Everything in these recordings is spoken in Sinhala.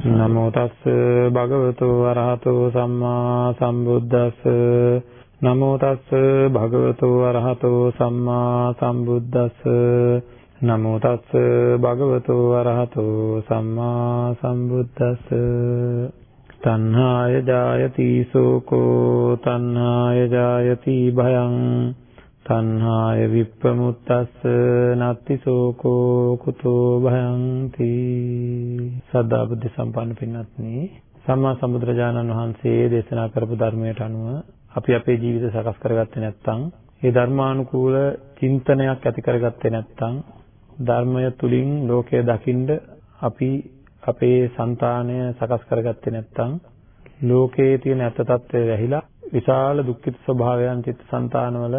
නමෝ තස්ස භගවතු අරහතෝ සම්මා සම්බුද්දස්ස. නමෝ තස්ස භගවතු අරහතෝ සම්මා සම්බුද්දස්ස. නමෝ තස්ස භගවතු අරහතෝ සම්මා සම්බුද්දස්ස. තණ්හාය ජායති සෝකෝ තණ්හාය ජායති භයං. තණ්හාය විප්පමුත්තස්ස නත්ති සෝකෝ කුතෝ භයංති සදා බුද්ධ සම්පන්න පින්වත්නි සම්මා සම්බුදුරජාණන් වහන්සේ දේශනා කරපු ධර්මයට අනුව අපි අපේ ජීවිත සකස් කරගත්තේ නැත්නම් ඒ ධර්මානුකූල චින්තනයක් ඇති කරගත්තේ නැත්නම් ධර්මය තුලින් ලෝකය දකින්න අපි අපේ సంతානය සකස් කරගත්තේ නැත්නම් ලෝකයේ තියෙන ඇත්ත తත්වය වැහිලා විශාල දුක්ඛිත ස්වභාවයන් චිත්තසංතානවල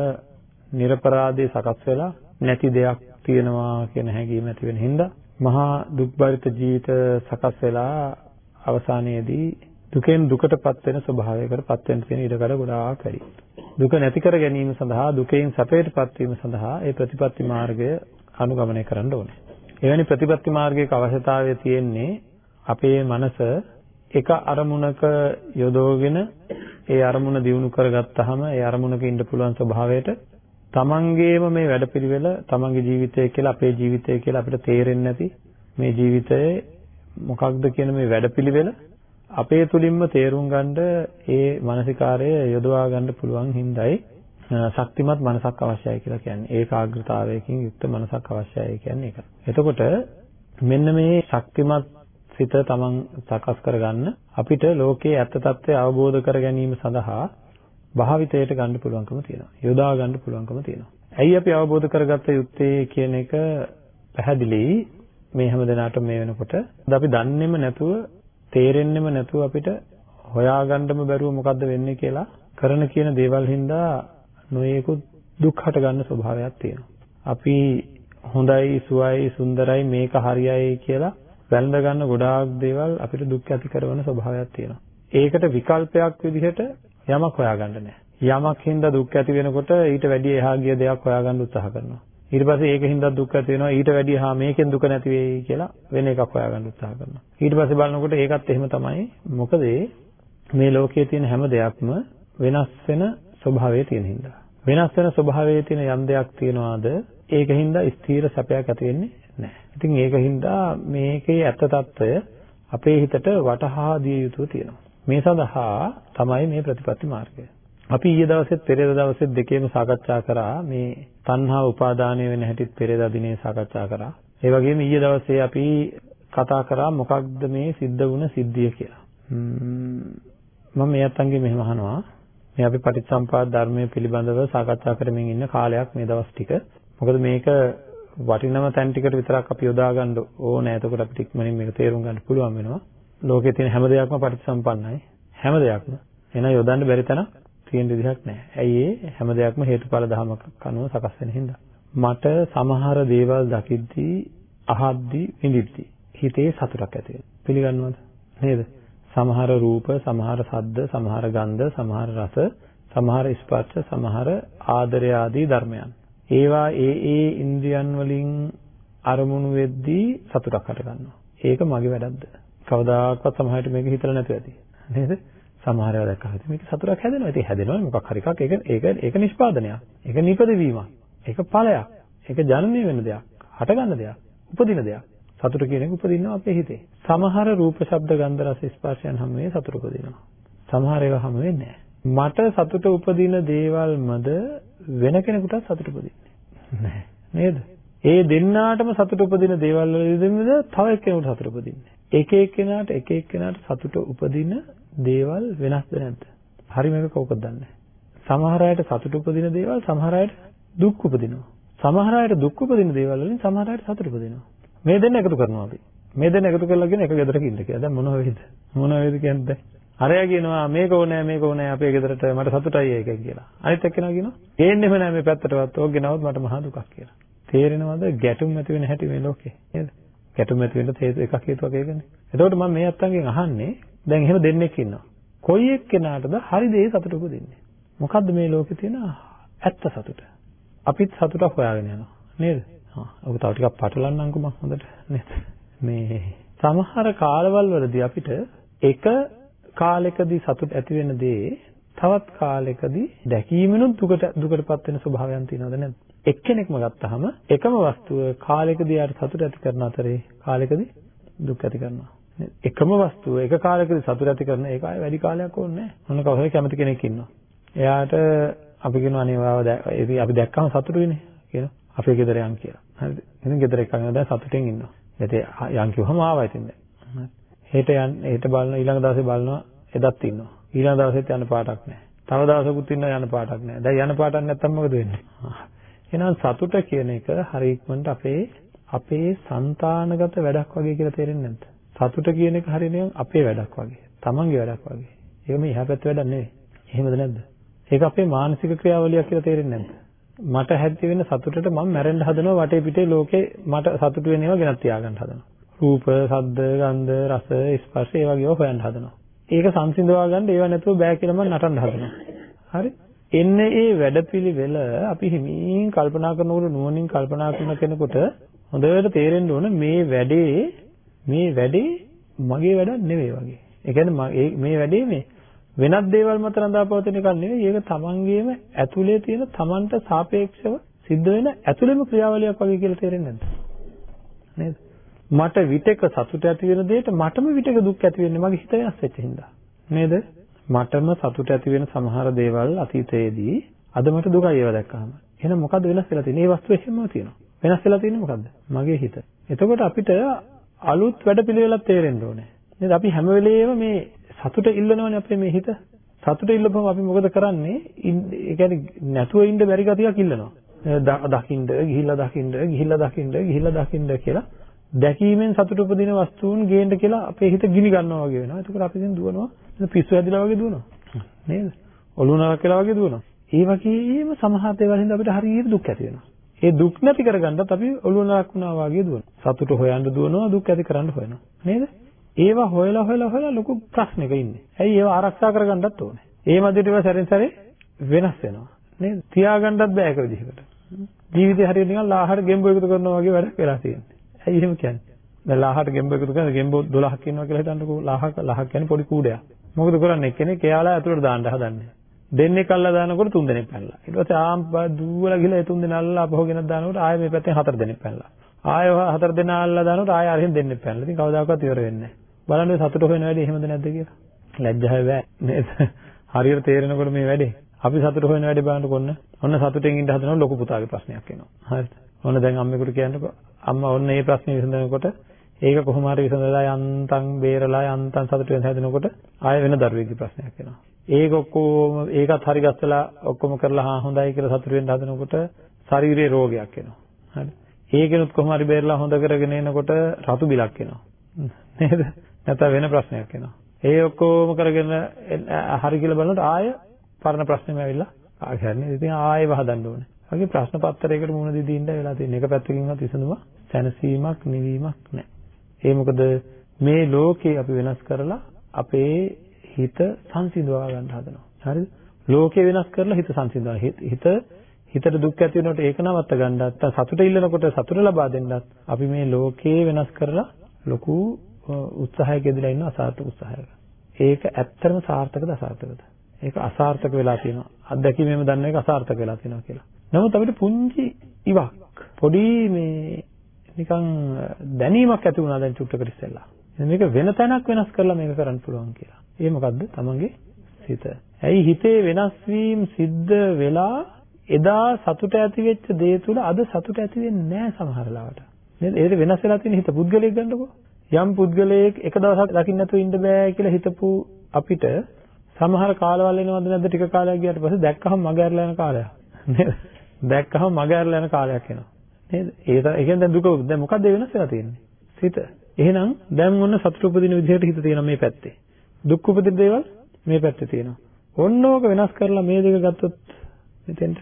නිර්පරාදේ සකස් වෙලා නැති දෙයක් තියෙනවා කියන හැඟීම ඇති වෙන හින්දා මහා දුක්බරිත ජීවිත සකස් වෙලා අවසානයේදී දුකෙන් දුකටපත් වෙන ස්වභාවයකටපත් වෙන තියෙන ඉඩකඩ ගොඩාක් වැඩි. දුක නැති කර ගැනීම සඳහා දුකෙන් සැපයටපත් වීම සඳහා ඒ ප්‍රතිපත්ති මාර්ගය අනුගමනය කරන්න ඕනේ. එවැනි ප්‍රතිපත්ති මාර්ගයක අවශ්‍යතාවය තියෙන්නේ අපේ මනස එක අරමුණක යොදවගෙන ඒ අරමුණ දියුණු කරගත්තාම ඒ අරමුණක ඉන්න පුළුවන් ස්වභාවයට තමන්ගේම මේ වැඩපිළිවෙල තමන්ගේ ජීවිතය කියලා අපේ ජීවිතය කියලා අපිට තේරෙන්නේ නැති මේ ජීවිතයේ මොකක්ද කියන මේ වැඩපිළිවෙල අපේ තුලින්ම තේරුම් ගන්න ඒ මානසිකාරය යොදවා ගන්න පුළුවන් හින්දායි ශක්තිමත් මනසක් අවශ්‍යයි කියලා කියන්නේ. ඒකාග්‍රතාවයකින් යුක්ත මනසක් අවශ්‍යයි කියන්නේ ඒක. එතකොට මෙන්න මේ ශක්තිමත් සිත තමන් සකස් කරගන්න අපිට ලෝකයේ ඇත්ත తත්වය අවබෝධ කර ගැනීම සඳහා භාවිතයට ගන්න පුළුවන්කම තියෙනවා. යොදා ගන්න පුළුවන්කම තියෙනවා. ඇයි අපි අවබෝධ කරගත්ත යුත්තේ කියන එක පැහැදිලි මේ හැම දිනාටම මේ වෙනකොට අපි දන්නේම නැතුව තේරෙන්නෙම නැතුව අපිට හොයාගන්නම බැරුව මොකද්ද වෙන්නේ කියලා කරන කියන දේවල් හින්දා නොයේකුත් දුක් හට ගන්න ස්වභාවයක් තියෙනවා. අපි හොඳයි, සුවයි, සුන්දරයි මේක හරියයි කියලා වැළඳ ගන්න ගොඩාක් දේවල් අපිට දුක් ඇති කරන ස්වභාවයක් තියෙනවා. ඒකට විකල්පයක් විදිහට යමක් හොයාගන්න නැහැ. යමක් හින්දා දුක් ඇති වෙනකොට ඊට වැඩිය එහා ගිය දෙයක් හොයාගන්න උත්සාහ කරනවා. ඊට පස්සේ ඒක හින්දා දුක් ඇති වෙනවා ඊට වැඩිය හා මේකෙන් දුක නැති වෙයි කියලා වෙන එකක් හොයාගන්න උත්සාහ කරනවා. ඊට පස්සේ බලනකොට ඒකත් එහෙම තමයි. මොකද මේ ලෝකයේ තියෙන හැම දෙයක්ම වෙනස් වෙන ස්වභාවය තියෙන හින්දා. වෙනස් වෙන ස්වභාවයේ තියෙන යම් දෙයක් තියනවාද ඒකින්ද ස්ථීර සැපයක් ඇති වෙන්නේ නැහැ. ඉතින් ඒකින්ද මේකේ ඇත්ත తত্ত্বය අපේ හිතට වටහා දිය යුතුව තියෙනවා. මේ සඳහා තමයි මේ ප්‍රතිපත්ති මාර්ගය. අපි ඊයේ දවසෙත් පෙරේද දවසෙත් දෙකේම සාකච්ඡා කරා මේ තණ්හා උපාදානය වෙන හැටිත් පෙරේද දිනේ සාකච්ඡා කරා. ඒ වගේම ඊයේ දවසේ අපි කතා කරා මොකක්ද මේ සිද්ධ වුණ සිද්ධිය කියලා. මම මේ අත්ංගේ මෙහෙම අහනවා. මේ අපි පටිච්චසම්පාද ධර්මයේ පිළිබඳව සාකච්ඡා කරමින් ඉන්න කාලයක් මේ දවස් ටික. මොකද මේක වටිනම තැන් ටිකට විතරක් අපි යොදා ගන්න ඕනේ. එතකොට අපිට ඉක්මනින් මේක තේරුම් ගන්න පුළුවන් වෙනවා. ලෝකේ තියෙන හැම දෙයක්ම පටිච්චසම්පන්නයි. හැම දෙයක්ම. එන යොදන්න බැරි තැනක් තියෙන විදිහක් නැහැ. ඇයි ඒ හැම දෙයක්ම හේතුඵල ධමයක් අනුව සකස් වෙන හින්දා. මට සමහර දේවල් දකිද්දී අහද්දී විඳිද්දී හිතේ සතුටක් ඇති වෙනවා. පිළිගන්නවද? නේද? සමහර රූප, සමහර ශබ්ද, සමහර ගන්ධ, සමහර රස, සමහර ස්පර්ශ, සමහර ආදරය ආදී ධර්මයන්. ඒවා ඒ ඒ ඉන්ද්‍රියන් වලින් අරමුණු වෙද්දී සතුටක් හට ගන්නවා. ඒක මගේ වැඩක්ද? කවදාකවත් සමහරට මේක හිතලා නැතුව ඇති. නේද? සමහර ඒවා දැක්කහම මේක සතුටක් හැදෙනවා. ඉතින් හැදෙනවා මොකක් හරි එකක්. ඒක ඒක ඒක නිෂ්පාදනයක්. ඒක නිපදවීමක්. ඒක ඵලයක්. ඒක ජනනය වෙන දෙයක්. හටගන්න දෙයක්. උපදින දෙයක්. සතුට කියන එක උපදිනවා අපේ හිතේ. සමහර රූප, ශබ්ද, ගන්ධ, රස, ස්පර්ශයන් හැම වෙලේ සතුට උපදිනවා. සමහර ඒවා හැම වෙන්නේ මට සතුට උපදින දේවල්මද වෙන කෙනෙකුට සතුට උපදින්නේ නැහැ. නේද? ඒ දෙන්නාටම සතුට උපදින දේවල් වලදීද තව එක්කෙනෙකුට සතුට උපදින්නේ. එක එක්කෙනාට එක එක්කෙනාට සතුට උපදින දේවල් වෙනස්ද නැද්ද? හරි මේක කවුකද දන්නේ සමහර අයට සතුට උපදින දේවල් සමහර අයට දුක් උපදිනවා. සමහර අයට දුක් උපදින දේවල් වලින් සමහර අයට සතුට උපදිනවා. මේ දෙන්න එකතු කරනවා අපි. මේ දෙන්න එකතු කරලාගෙන එක ගෙදරක ඉන්න කියලා. දැන් මොනව වෙයිද? මොනව වෙයිද කියන්නේ? අරයා කියනවා මේක ඕනෑ මේක ඕනෑ අපේ ගෙදරට මට සතුටයි ඒකෙන් කියලා. අනිත් එක්කෙනා කියනවා ගේන්නෙම නෑ මේ පැත්තටවත් ඕක ගෙනවොත් මට මහා දුකක් කියලා. තේරෙනවද ගැටුම් ඇති වෙන හැටි මේ ලෝකේ නේද? ගැටුම් ඇති වෙන්න එකක් හේතුවක් ඒකනේ. එතකොට මම මේ අත්තන්ගෙන් අහන්නේ දැන් එහෙම දෙන්නෙක් ඉන්නවා. කොයි එක්කෙනාටද හරි දේ සතුට උපදින්නේ? මොකද්ද මේ ලෝකේ තියෙන ඇත්ත සතුට? අපිත් සතුටක් හොයාගෙන යනවා නේද? හා ඔක තව ටිකක් පටලන්නම්කෝ මම හොඳට නේද? මේ සමහර කාලවල වලදී අපිට එක කාලයකදී සතුට ඇති වෙන දේ තවත් කාලයකදී දැකීමෙනුත් දුකට දුකටපත් වෙන ස්වභාවයන් තියෙනවද නැද්ද? එක්කෙනෙක්ම ගත්තාම එකම වස්තුව කාලයකදී යාට සතුට ඇති කරන අතරේ කාලයකදී දුක් ඇති කරනවා. එකම වස්තුව එක කාලයකදී සතුට ඇති කරන ඒක ආයේ වැඩි කාලයක් ඕනේ නැහැ. මොන කවුරු කැමති කෙනෙක් ඉන්නවා. එයාට අපි කියනවා අනේ ඔයාව අපි දැක්කම සතුටු වෙන්නේ කියනවා. අපේ ගෙදර යන් කියලා. හරිද? එහෙනම් ගෙදර එක්කගෙන දැන් සතුටින් ඉන්නවා. ඒතේ යන් කිව්වම ආවා ඉතින් දැන්. හෙට යන් හෙට බලන ඊළඟ දවසේ බලනවා එදත් ඉන්නවා. ඊළඟ දවසෙත් යන පාටක් නැහැ. තව දවසකුත් ඉන්නවා යන පාටක් නැහැ. දැන් යන පාටක් නැත්තම් මොකද වෙන්නේ? එහෙනම් සතුට කියන එක හරි ඉක්මනට අපේ අපේ సంతානගත වැඩක් වගේ කියලා තේරෙන්නේ නැද්ද? සතුට කියන එක හරිනම් අපේ වැඩක් වගේ. Tamange වැඩක් වගේ. ඒක මේ යහපත් වැඩක් නෙවෙයි. එහෙමද නැද්ද? ඒක අපේ මානසික ක්‍රියාවලියක් කියලා තේරෙන්නේ නැද්ද? මට හැද්ද වෙන සතුටට මම මැරෙන්න හදනවා වටේ පිටේ ලෝකේ මට සතුට වෙන ඒවා ගෙනත් තියාගන්න හදනවා. රූප, ශබ්ද, ගන්ධ, රස, ස්පර්ශ ඒ වගේ හොයන්න හදනවා. ඒක සංසිඳවා ගන්න ඒව නැතුව බෑ කියලා මම නටන්න හදනවා. හරි? එන්නේ ඒ වැඩපිළිවෙල අපි හිමින් කල්පනා කරනකොට නුවණින් කල්පනා කරන කෙනෙකුට හොඳට තේරෙන්න ඕන මේ වැඩේ මේ වැඩේ මගේ වැඩක් නෙවෙයි වගේ. ඒ කියන්නේ මේ වැඩේ මේ වෙනත් දේවල් මත රඳාපවතින එකක් නෙවෙයි. ඒක තමන්ගේම ඇතුලේ තියෙන තමන්ට සාපේක්ෂව සිද්ධ වෙන ඇතුළේම ක්‍රියාවලියක් වගේ කියලා තේරෙන්නේ නැද්ද? නේද? මට විතක සතුට ඇති වෙන දෙයට මටම විතක දුක් ඇති වෙන්නේ මගේ හිත වෙනස් වෙච්ච හින්දා. නේද? මටම සතුට ඇති වෙන සමහර දේවල් අතීතයේදී අද මට දුකයි ඒවා දැක්කහම. එහෙනම් මොකද්ද වෙනස් වෙලා තියෙන්නේ? මේ වස්තුව එහෙමම තියෙනවා. වෙනස් වෙලා තියෙන්නේ මොකද්ද? මගේ හිත. එතකොට අපිට අලුත් වැඩපිළිවෙලක් තේරෙන්න ඕනේ. නේද? අපි හැම වෙලේම මේ සතුට ඉල්ලනවනේ අපේ මේ හිත. සතුට ඉල්ලපුවම අපි මොකද කරන්නේ? ඒ කියන්නේ නැතුව ඉන්න බැරි ගතියක් ඉල්ලනවා. දකින්න, ගිහිල්ලා දකින්න, ගිහිල්ලා දකින්න, ගිහිල්ලා දකින්න කියලා දැකීමෙන් සතුට උපදින වස්තුන් ගේන්න කියලා අපේ හිත ගිනි ගන්නවා වගේ වෙනවා. එතකොට අපි දැන් දුවනවා. පිස්සු හැදිලා වගේ දුවනවා. නේද? ඔළුව නරක් වෙලා වගේ දුවනවා. ඒ වගේම සමහර දේවල් හින්දා අපිට හරියට දුක් ඇති වෙනවා. ඒ දුක් නැති කරගන්නත් අපි ඔළුව නරක් වුණා වගේ දුවනවා. සතුට හොයන්න දුවනවා, දුක් ඇති කරන්න හොයනවා. නේද? ඒවා හොයලා හොයලා හොයලා ලොකු ප්‍රශ්නයක ඉන්නේ. ඇයි ඒවා ආරක්ෂා කරගන්නත් ඕනේ. ඒ මැදට ඒවා සැරෙන් සැරේ වෙනස් වෙනවා. නේද? තියාගන්නත් බෑ ඒක විදිහකට. ජීවිතේ හරියට නිකන් ලාහට ගෙම්බෝ එකතු කරනවා වගේ වැඩක් වෙලා තියෙන්නේ. ඇයි එහෙම කියන්නේ? දැන් ලාහට ගෙම්බෝ එකතු කරන ගෙම්බෝ 12ක් ඉන්නවා කියලා හිතන්නකෝ. ලාහක ලාහක් කියන්නේ පොඩි කූඩයක්. මොකද කරන්නේ? කෙනෙක් එයාලා ඇතුළට දාන්න හදන්නේ. දෙන්නෙක් අල්ලලා දානකොට තුන් දෙනෙක් පැනලා. ඊට පස්සේ ආම් දුවලා ගිහලා ඒ තුන් දෙනා අල්ලලා අපහො ගෙනත් දානකොට ආයෙ මේ පැත්තෙන් හතර දෙනෙක් පැනලා. ආයෙ හතර දෙනා අල්ලලා දානකොට ආයෙ අරහෙන් දෙන්නෙක් පැනලා. ඉතින් කවදාකවත් ඉවර වෙන්නේ නැහැ. බලන්න සතුට හොයන වැඩේ එහෙමද නැද්ද කියලා. ලැජ්ජාව බෑ නේද? හරියට තේරෙනකොට මේ වැඩේ. අපි සතුට හොයන වැඩේ බලන්නකො ඔන්න. ඔන්න සතුටෙන් ඉඳ හදනකොට ලොකු පුතාගේ ප්‍රශ්නයක් එනවා. හරිද? ඔන්න දැන් අම්මෙකුට කියන්නකො අම්මා ඔන්න මේ ප්‍රශ්නේ විසඳනකොට ඒක කොහොම හරි විසඳලා යන්තම් බේරලා යන්තම් සතුට වෙන හැදෙනකොට ආය වෙන දරුවෙක්ගේ ප්‍රශ්නයක් එනවා. ඒක ඔක්කොම ඒකත් හරි ගස්සලා ඔක්කොම කරලා හා හොඳයි කියලා සතුට වෙන්න හදනකොට ශරීරයේ රෝගයක් එනවා. හරි. ඒකෙනුත් කොහොම හරි බේරලා හොඳ කරගෙන එනකොට රතු බිලක් එනවා. නේද? නැත්නම් වෙන ප්‍රශ්නයක් එනවා. ඒ ඔක්කොම කරගෙන හරි කියලා බලනකොට ආය පරණ ප්‍රශ්නෙම ඇවිල්ලා ආ කියන්නේ ඉතින් ආයෙ වහදන්න ඕනේ. වගේ ප්‍රශ්න පත්‍රයකට මුහුණ දෙදී ඉන්න වෙලා තියෙන එක පැත්තකින්වත් විසඳුම සැනසීමක් නිවීමක් නැහැ. ඒ මොකද මේ ලෝකේ අපි වෙනස් කරලා අපේ හිත සංසිඳවා ගන්න හදනවා. හරිද? ලෝකේ වෙනස් කරලා හිත සංසිඳවා. හිත හිතට දුක් ඇති වෙනකොට ඒක නවත්ත ගන්නත් සතුට ඉල්ලනකොට සතුට ලබා දෙන්නත් අපි මේ ලෝකේ වෙනස් කරලා ලොකු උත්සාහයක යෙදලා ඉන්න අසාර්ථක උත්සාහයක. ඒක ඇත්තටම සාර්ථකද අසාර්ථකද? ඒක අසාර්ථක වෙලා තියෙනවා. අත්දැකීමෙන් දන්න එක අසාර්ථක වෙලා තියෙනවා කියලා. නමුත් අපිට පුංචි ඉවක් පොඩි මේ නිකන් දැනීමක් ඇති වුණා දැන් චුට්ටකට ඉස්සෙල්ලා. මේක වෙන තැනක් වෙනස් කරලා මේක කරන්න පුළුවන් කියලා. ඒ මොකද්ද? තමන්ගේ සිත. ඇයි හිතේ වෙනස් වීම සිද්ධ වෙලා එදා සතුට ඇති වෙච්ච දේ තුල අද සතුට ඇති වෙන්නේ නැහැ සමහර ලාවට. නේද? ඒක වෙනස් වෙලා තියෙන හිත පුද්ගලයෙක් ගන්නකො. යම් පුද්ගලයෙක් එක දවසක් දකින්න නැතුව ඉන්න බෑ කියලා හිතපු අපිට සමහර කාලවල එනවද නැද්ද ටික කාලයක් ගියාට පස්සේ දැක්කහම මග ඇරලා යන කාලයක් නේද දැක්කහම මග ඇරලා යන කාලයක් එනවා නේද ඒ ඒ කියන්නේ දැන් දුක දැන් මොකද්ද වෙනස් වෙලා තියෙන්නේ සිත එහෙනම් දැන් මොන සතුට උපදින විදිහට හිත තියෙන මේ පැත්තේ දුක් උපදින දේවල් මේ පැත්තේ තියෙනවා. ඔන්න ඕක වෙනස් කරලා මේ දෙක ගත්තොත් මෙතෙන්ට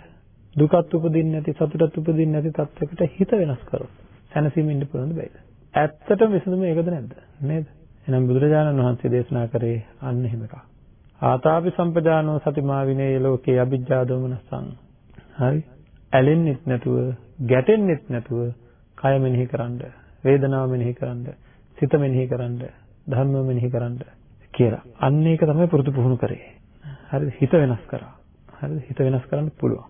දුකත් උපදින්නේ නැති සතුටත් උපදින්නේ නැති තත්යකට හිත වෙනස් කරොත් සැනසීම ඉන්න පුළුවන් බෑද? ඇත්තටම විසඳුම ඒකද නැද්ද? නේද? එහෙනම් බුදුරජාණන් වහන්සේ දේශනා කරේ අන්න එහෙම එකක්. ආතාපි සම්පජානෝ සතිමා විනේ ලෝකේ අ비ජ්ජා දෝමනසං. හරි? ඇලෙන්නෙත් නැතුව, ගැටෙන්නෙත් නැතුව කය මෙනෙහි කරන්න, වේදනාව මෙනෙහි කරන්න, සිත මෙනෙහි කරන්න, ධර්ම මෙනෙහි කරන්න කියලා. අන්න ඒක තමයි පුරුදු පුහුණු කරේ. හරිද? හිත වෙනස් කරා. හරිද? හිත වෙනස් කරන්න පුළුවන්.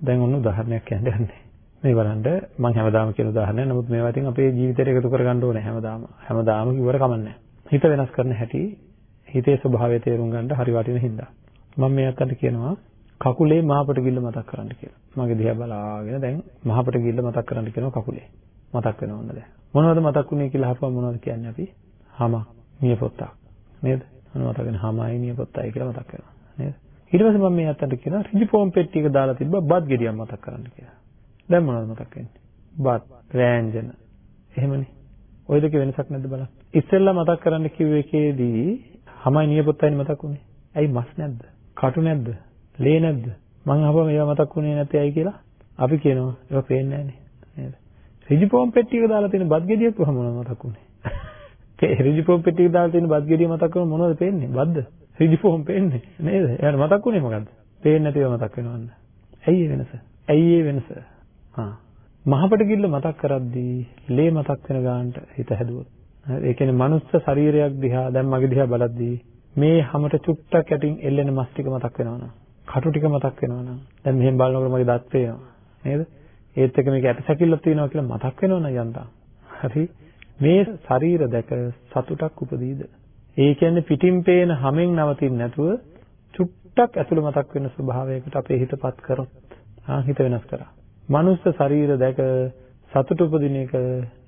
දැන් ඔන්න උදාහරණයක් කියන්න යන්නේ. මේ බලන්න මම හැමදාම කියන උදාහරණයක්. නමුත් මේවා ඉතින් අපේ ජීවිතයට එකතු කරගන්න ඕනේ හැමදාම. හැමදාම කිව්වට කමන්නේ හිත වෙනස් කරන හැටි හිතේ ස්වභාවය තේරුම් ගන්න හරි වටින හින්දා. මම මේ අතට කියනවා කකුලේ මහපට ගිල්ල මතක් කරන්න කියලා. මගේ දිහා බලාගෙන දැන් මහපට ගිල්ල මතක් කරන්න කියනවා කකුලේ. මතක් වෙනවද දැන්? මොනවද මතක් වුනේ කියලා අහපුවම මොනවද කියන්නේ අපි? හම, නියපොත්තක්. නේද? මොනවද මතක් වෙන හමයි නියපොත්තයි කියලා මතක් වෙනවා. නේද? ඊට පස්සේ මම මේ අතට කියනවා රිජි ෆෝම් පෙට්ටියක දාලා තිබ්බ බත් ගෙඩියක් මතක් කරන්න කියලා. දැන් මොනවද මතක් වෙන්නේ? බත්, වෑංජන. එහෙමනේ. ওই දෙකේ වෙනසක් නැද්ද බලන්න. ඉස්සෙල්ලා මතක් කරන්න කිව්ව එකේදී හමයි නියපොත්තයි මතක් වුනේ. ඇයි මස් නැද්ද? කටු නැද්ද? ලේ නැද්ද? මං අහපුවම ඒවා මතක් වුණේ නැත්තේ ඇයි කියලා අපි කියනවා ඒවා පේන්නේ නැහනේ නේද? රිජි ෆෝම් පෙට්ටියක දාලා තියෙන බත් ගෙඩියක් කොහොම මතක් වුනේ? ඒ රිජි ෆෝම් පෙට්ටියක දාලා තියෙන බත් ගෙඩිය මතක් කරන මොනවද පේන්නේ? බද්ද? රිජිෆෝම් පේන්නේ නේද? එයාට මතක් වුණේ මොකද්ද? පේන්නේ නැතිව මතක් වෙනවන්න. ඇයි ඒ වෙනස? ඇයි ඒ වෙනස? හා මහපට කිල්ල මතක් කරද්දී ලේ මතක් වෙන ගානට හිත හැදුවොත්. ඒ කියන්නේ මනුස්ස ශරීරයක් දිහා දැන් මගේ දිහා බලද්දී මේ හැමත චුට්ටක් යටින් එල්ලෙන මස් ටික මතක් වෙනවනම් කටු ටික මතක් වෙනවනම් දැන් මෙහෙම බලනකොට මගේ දත් පේනවා නේද? ඒත් එක මේක ඇටසැකිල්ලක් තියෙනවා කියලා මතක් වෙනවනම් යන්තම්. හරි මේ ශරීර දැක සතුටක් උපදීද? ඒ කියන්නේ පිටින් පේන හැමෙන් නවතින්නේ නැතුව චුට්ටක් ඇතුළ මතක් වෙන ස්වභාවයකට අපේ හිතපත් කරොත් ආ හිත වෙනස් කරා. මනුස්ස ශරීර දැක සතුට උපදින එක